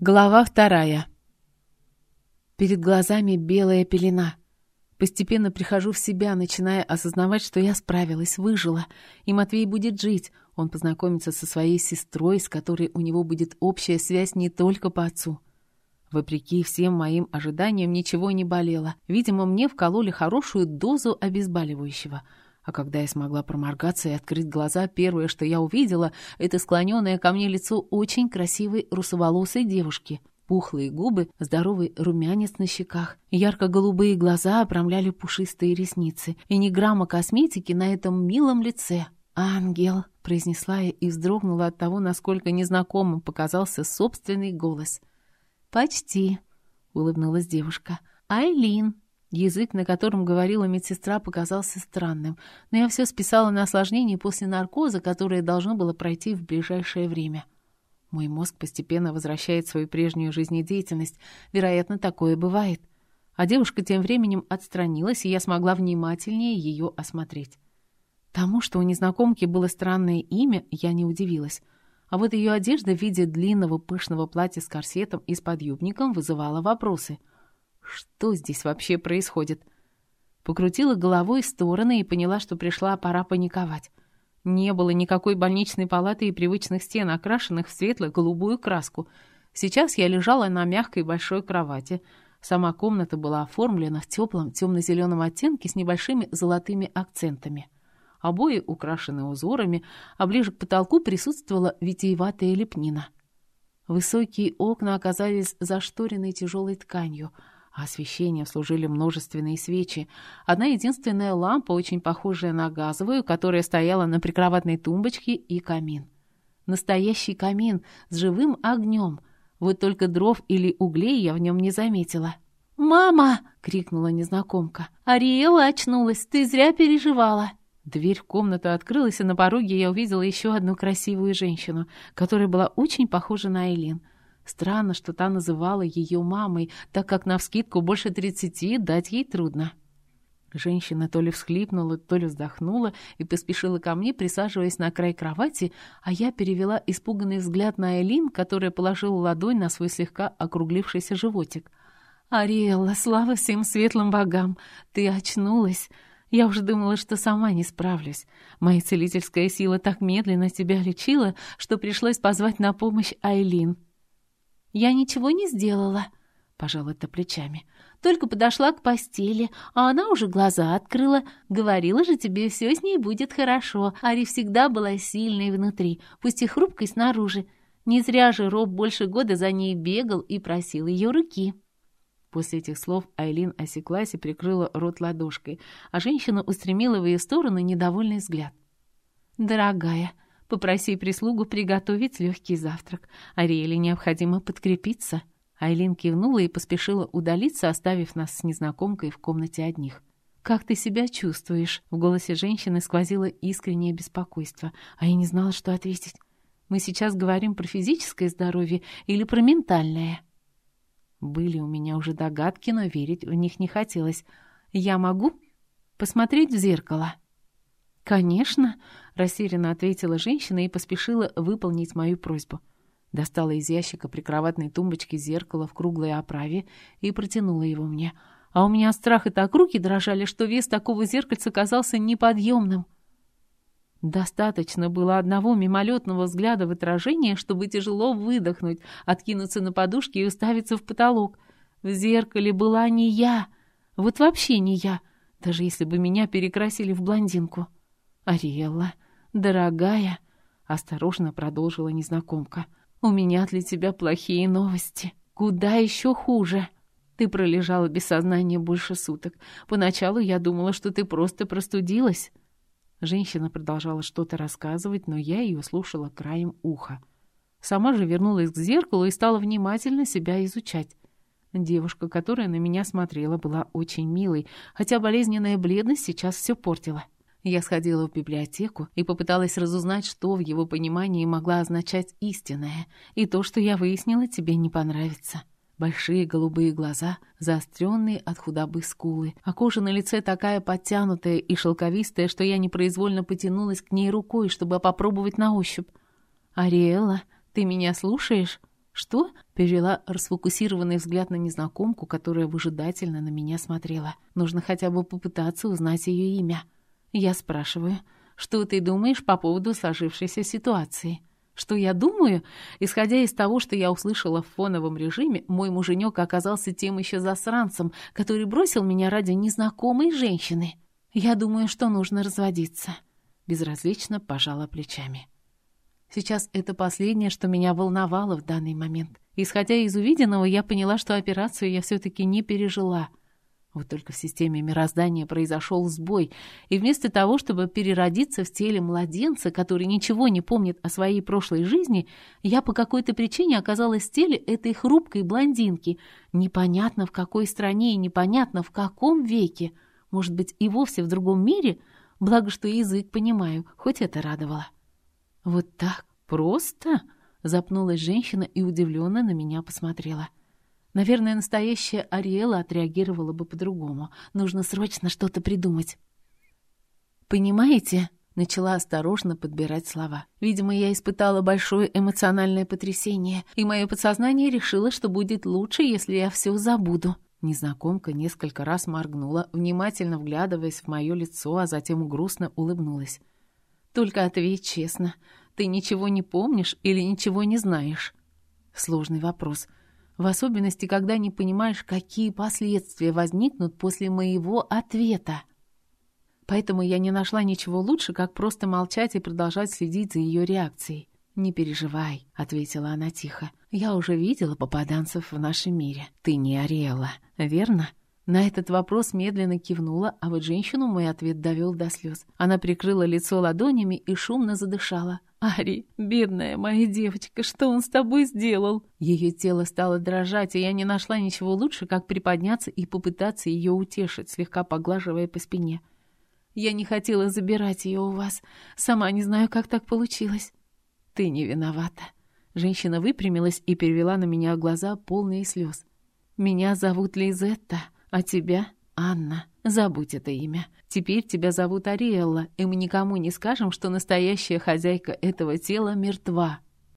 Глава вторая. Перед глазами белая пелена. Постепенно прихожу в себя, начиная осознавать, что я справилась, выжила, и Матвей будет жить. Он познакомится со своей сестрой, с которой у него будет общая связь не только по отцу. Вопреки всем моим ожиданиям ничего не болело. Видимо, мне вкололи хорошую дозу обезболивающего — а когда я смогла проморгаться и открыть глаза, первое, что я увидела, это склоненное ко мне лицо очень красивой русоволосой девушки. Пухлые губы, здоровый румянец на щеках, ярко-голубые глаза обрамляли пушистые ресницы, и ни грамма косметики на этом милом лице. «Ангел!» — произнесла я и вздрогнула от того, насколько незнакомым показался собственный голос. «Почти!» — улыбнулась девушка. «Айлин!» Язык, на котором говорила медсестра, показался странным, но я все списала на осложнение после наркоза, которое должно было пройти в ближайшее время. Мой мозг постепенно возвращает свою прежнюю жизнедеятельность. Вероятно, такое бывает. А девушка тем временем отстранилась, и я смогла внимательнее ее осмотреть. Тому, что у незнакомки было странное имя, я не удивилась. А вот ее одежда в виде длинного пышного платья с корсетом и с подъюбником вызывала вопросы — что здесь вообще происходит? Покрутила головой в стороны и поняла, что пришла пора паниковать. Не было никакой больничной палаты и привычных стен, окрашенных в светло-голубую краску. Сейчас я лежала на мягкой большой кровати. Сама комната была оформлена в теплом темно-зеленом оттенке с небольшими золотыми акцентами. Обои украшены узорами, а ближе к потолку присутствовала витиеватая лепнина. Высокие окна оказались зашторены тяжелой тканью — освещением служили множественные свечи. Одна единственная лампа, очень похожая на газовую, которая стояла на прикроватной тумбочке, и камин. Настоящий камин с живым огнем. Вот только дров или углей я в нем не заметила. «Мама!» — крикнула незнакомка. «Ариэла очнулась, ты зря переживала!» Дверь в комнату открылась, и на пороге я увидела еще одну красивую женщину, которая была очень похожа на Айлин — Странно, что та называла ее мамой, так как навскидку больше тридцати дать ей трудно. Женщина то ли всхлипнула, то ли вздохнула и поспешила ко мне, присаживаясь на край кровати, а я перевела испуганный взгляд на Элин, которая положила ладонь на свой слегка округлившийся животик. «Ариэлла, слава всем светлым богам! Ты очнулась!» Я уже думала, что сама не справлюсь. Моя целительская сила так медленно тебя лечила, что пришлось позвать на помощь Айлин. «Я ничего не сделала», — пожала то плечами. «Только подошла к постели, а она уже глаза открыла. Говорила же тебе, все с ней будет хорошо. Ари всегда была сильной внутри, пусть и хрупкой снаружи. Не зря же Роб больше года за ней бегал и просил ее руки». После этих слов Айлин осеклась и прикрыла рот ладошкой, а женщина устремила в ее сторону недовольный взгляд. «Дорогая», Попроси прислугу приготовить легкий завтрак. Ариэле необходимо подкрепиться». Айлин кивнула и поспешила удалиться, оставив нас с незнакомкой в комнате одних. «Как ты себя чувствуешь?» В голосе женщины сквозило искреннее беспокойство, а я не знала, что ответить. «Мы сейчас говорим про физическое здоровье или про ментальное?» Были у меня уже догадки, но верить в них не хотелось. «Я могу посмотреть в зеркало?» «Конечно», — растерянно ответила женщина и поспешила выполнить мою просьбу. Достала из ящика прикроватной тумбочки зеркало в круглой оправе и протянула его мне. А у меня страх и так руки дрожали, что вес такого зеркальца казался неподъемным. Достаточно было одного мимолетного взгляда в отражение, чтобы тяжело выдохнуть, откинуться на подушке и уставиться в потолок. В зеркале была не я, вот вообще не я, даже если бы меня перекрасили в блондинку. «Ариэлла, дорогая», — осторожно продолжила незнакомка, «у меня для тебя плохие новости. Куда еще хуже?» Ты пролежала без сознания больше суток. Поначалу я думала, что ты просто простудилась. Женщина продолжала что-то рассказывать, но я ее слушала краем уха. Сама же вернулась к зеркалу и стала внимательно себя изучать. Девушка, которая на меня смотрела, была очень милой, хотя болезненная бледность сейчас все портила. Я сходила в библиотеку и попыталась разузнать, что в его понимании могла означать истинное, и то, что я выяснила, тебе не понравится. Большие голубые глаза, заостренные от худобы скулы, а кожа на лице такая подтянутая и шелковистая, что я непроизвольно потянулась к ней рукой, чтобы попробовать на ощупь. «Ариэлла, ты меня слушаешь? «Что?» — перевела расфокусированный взгляд на незнакомку, которая выжидательно на меня смотрела. «Нужно хотя бы попытаться узнать ее имя». Я спрашиваю, «Что ты думаешь по поводу сложившейся ситуации?» Что я думаю? Исходя из того, что я услышала в фоновом режиме, мой муженек оказался тем еще засранцем, который бросил меня ради незнакомой женщины. Я думаю, что нужно разводиться. Безразлично пожала плечами. Сейчас это последнее, что меня волновало в данный момент. Исходя из увиденного, я поняла, что операцию я все-таки не пережила. Вот только в системе мироздания произошел сбой, и вместо того, чтобы переродиться в теле младенца, который ничего не помнит о своей прошлой жизни, я по какой-то причине оказалась в теле этой хрупкой блондинки, непонятно в какой стране и непонятно в каком веке, может быть, и вовсе в другом мире, благо что язык понимаю, хоть это радовало. «Вот так? Просто?» — запнулась женщина и удивленно на меня посмотрела. Наверное, настоящая Ариэла отреагировала бы по-другому. Нужно срочно что-то придумать. «Понимаете?» — начала осторожно подбирать слова. «Видимо, я испытала большое эмоциональное потрясение, и мое подсознание решило, что будет лучше, если я все забуду». Незнакомка несколько раз моргнула, внимательно вглядываясь в мое лицо, а затем грустно улыбнулась. «Только ответь честно, ты ничего не помнишь или ничего не знаешь?» Сложный вопрос. В особенности, когда не понимаешь, какие последствия возникнут после моего ответа. Поэтому я не нашла ничего лучше, как просто молчать и продолжать следить за ее реакцией. «Не переживай», — ответила она тихо. «Я уже видела попаданцев в нашем мире. Ты не Ариэла, верно?» На этот вопрос медленно кивнула, а вот женщину мой ответ довел до слез. Она прикрыла лицо ладонями и шумно задышала. «Ари, бедная моя девочка, что он с тобой сделал?» Ее тело стало дрожать, и я не нашла ничего лучше, как приподняться и попытаться ее утешить, слегка поглаживая по спине. «Я не хотела забирать ее у вас. Сама не знаю, как так получилось». «Ты не виновата». Женщина выпрямилась и перевела на меня глаза, полные слез. «Меня зовут Лизетта, а тебя — Анна. Забудь это имя. Теперь тебя зовут Ариэлла, и мы никому не скажем, что настоящая хозяйка этого тела мертва».